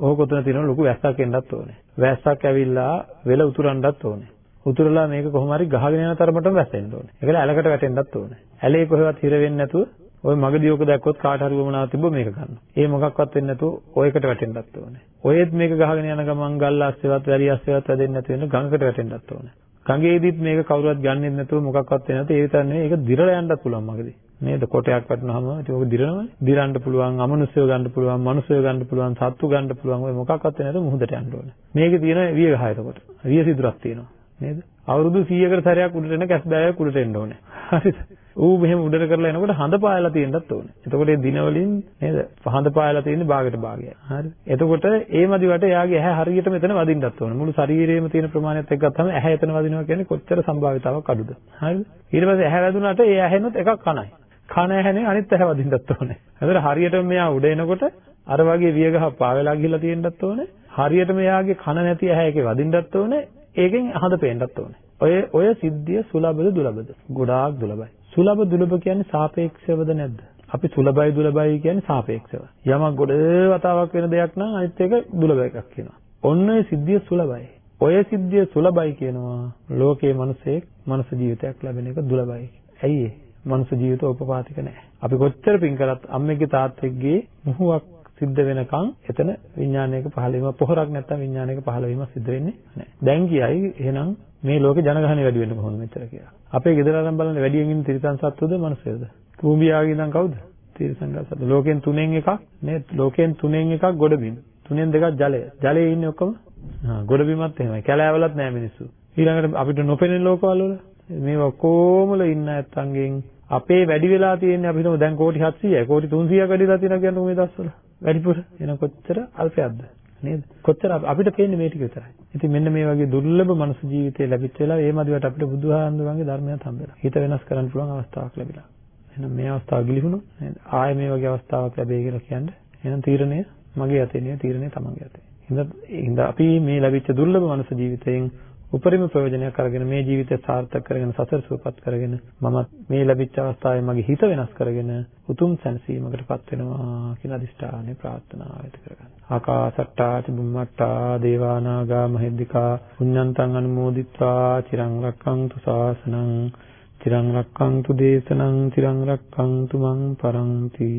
ඕක උතන තියෙන ලොකු වැස්සක් එන්නත් ඕනේ. වැස්සක් ඇවිල්ලා වෙල උතුරන්නත් ඕනේ. උතුරලා මේක කොහොම හරි ගහගෙන යන තරමටම වැස්සෙන්න ඕනේ. ඒකල ඇලකට වැටෙන්නත් ඕනේ. ඇලේ කොහෙවත් හිර වෙන්නේ නැතුව ওই මගදී ඔක දැක්කොත් කාට හරි වමනාවක් තිබ්බ මේක ගන්න. ඒ මොකක්වත් වෙන්නේ නැතුව ඔයකට වැටෙන්නත් ඕනේ. ඔයෙත් මේක ගහගෙන යන ගමන් ගල් ආස්සෙවත් වැලි ආස්සෙවත් වැදෙන්නේ නැතු වෙන ගඟකට වැටෙන්නත් ඕනේ. ගඟේදීත් මේක කවුරුවත් ගන්නෙත් නැතුව මොකක්වත් වෙන්නේ නැතුව ඒ විතර නෙවෙයි ඒක දිරලා යන්නත් පුළුවන් මගදී. නේද? කොටයක් වටනහම ඉතින් ඔක දිරනවනේ. දිරන්න පුළුවන්, අමනුෂ්‍යව ගන්න පුළුවන්, මනුෂ්‍යව ගන්න පුළුවන්, සත්තු ගන්න පුළුවන්. ඔය මොකක්වත් වෙන්නේ නැතුව මුහුදට යන්න ඕනේ. මේකේ තියෙන විය ගහ එතකොට. විය සිදුරක් තියෙනවා. නේද? අවුරුදු 100කට සැරයක් උඩට එන කැස් බෑයක් උඩට එන්න ඕනේ. හරිද? ඌ මෙහෙම උඩට කරලා එනකොට හඳ පායලා තියෙන්නත් ඕනේ. එතකොට මේ දිනවලින් නේද? හඳ පායලා තියෙන්නේ භාගයට භාගය. හරි. එතකොට ඒ මදිවට එයාගේ ඇහැ හරියට මෙතන වදින්නත් ඕනේ. මුළු ශරීරයේම තියෙන ප්‍රමාණයත් එක්ක ගත්තම ඇහැ එතන වදිනවා කියන්නේ කොච්චර සම්භාවිතාවක් අඩුද? හරිද? ඊට පස්සේ ඇහැ වැදුනට ඒ ඇහෙනුත් එකක් කනයි. කන ඇහැනේ අනිත් ඇහැ වදින්නත් ඕනේ. එතකොට හරියටම මෙයා උඩ එනකොට අර වගේ වියගහ පාවෙලා ගිහිල්ලා තියෙන්නත් ඕනේ. හරියටම එයාගේ කන නැති ඇහැ එකේ වදින්නත් ඕනේ. ඒකෙන් හඳ පේන්නත් ඕනේ. ඔය ඔය සිද්ධිය සුලභද දුලභද? ගොඩාක් දුලභයි. සුලභ දුලභ කියන්නේ සාපේක්ෂවද නැද්ද? අපි සුලභයි දුලභයි කියන්නේ සාපේක්ෂව. යමක් ගොඩ වතාවක් වෙන දෙයක් නම් අනිත් එක දුලභ එකක් කියනවා. ඔන්න ඔය සිද්ධිය සුලභයි. ඔය සිද්ධිය සුලභයි කියනවා ලෝකයේ මිනිසෙක් මනුස්ස ජීවිතයක් ලැබෙන එක දුලභයි. ඇයි ඒ? මනුස්ස ජීවිත උපපාතික නැහැ. අපි කොච්චර පින් කරත් අම්මගේ තාත්තෙක්ගේ මුහුවක් සිද්ධ වෙනකන් එතන විඥානයක පහළ වීම පොහොරක් නැත්තම් විඥානයක පහළ වීම සිද්ධ වෙන්නේ නැහැ. දැන් කියයි එහෙනම් මේ ලෝකේ ජනගහනය වැඩි වෙන්න කොහොමද මෙච්චර කියලා. අපේ ගෙදර අරන් බලන්න වැඩියෙන් ඉන්න තිරිසන් සත්තුද මනුස්සයද? කූඹියාගේ ඉඳන් කවුද? තිරිසන් සත්තු. ලෝකෙන් තුනෙන් එකක් නේද? ලෝකෙන් තුනෙන් එකක් ගොඩබිම්. තුනෙන් දෙකක් ජලය. ජලයේ ඉන්නේ ඔක්කොම හා ගොඩබිමත් එහෙමයි. කැලෑවලත් නැහැ මිනිස්සු. ඊළඟට අපිට නොපෙනෙන ලෝකවල වල මේ ඔක්කොමල ඉන්න ඇත්තන්ගෙන් අපේ වැඩි වෙලා තියෙන්නේ අපි හිතමු දැන් කෝටි 700යි කෝටි 300ක් වැඩිලා තියෙනවා කියන්නේ මේ දවස්වල වැඩිපුර එන කොච්චර අල්පයක්ද නේද? කොච්චර අපිට පේන්නේ මේ ටික විතරයි. ඉතින් මෙන්න මේ වගේ දුර්ලභ මනුස්ස ජීවිතය ලැබිච්ච වෙලාව ඒ මදිවට අපිට බුදුහාමුදුරන්ගේ ධර්මයක් හම්බෙලා. හිත වෙනස් කරන්න පුළුවන් අවස්ථාවක් ලැබිලා. එහෙනම් මේ අවස්ථාව ගිලිහුණොත් නේද? ආයේ මේ වගේ අවස්ථාවක් ලැබෙයි කියලා කියන්නේ. එහෙනම් තීරණය මගේ අතේ නෙවෙයි තීරණය තමන්ගේ අතේ. හින්දා අපි මේ ලැබිච්ච දුර්ලභ මනුස්ස ජීවිතයෙන් උපරිම ප්‍රයෝජනයක් අරගෙන මේ ජීවිතය සාර්ථක කරගෙන සසර සුවපත් කරගෙන මමත් මේ ලැබිච්ච අවස්ථාවේ මගේ හිත වෙනස් කරගෙන උතුම් සැනසීමකටපත් වෙනවා කියන අදිෂ්ඨානය ප්‍රාර්ථනා ඇති කරගන්න. ආකාසට්ටා චුම්මට්ටා දේවා නාග මහිද්దికා පුඤ්ඤන්තං අනුමෝදිත්වා චිරං රක්ඛන්තු ශාසනං චිරං රක්ඛන්තු දේශනං චිරං රක්ඛන්තු මං පරන්ති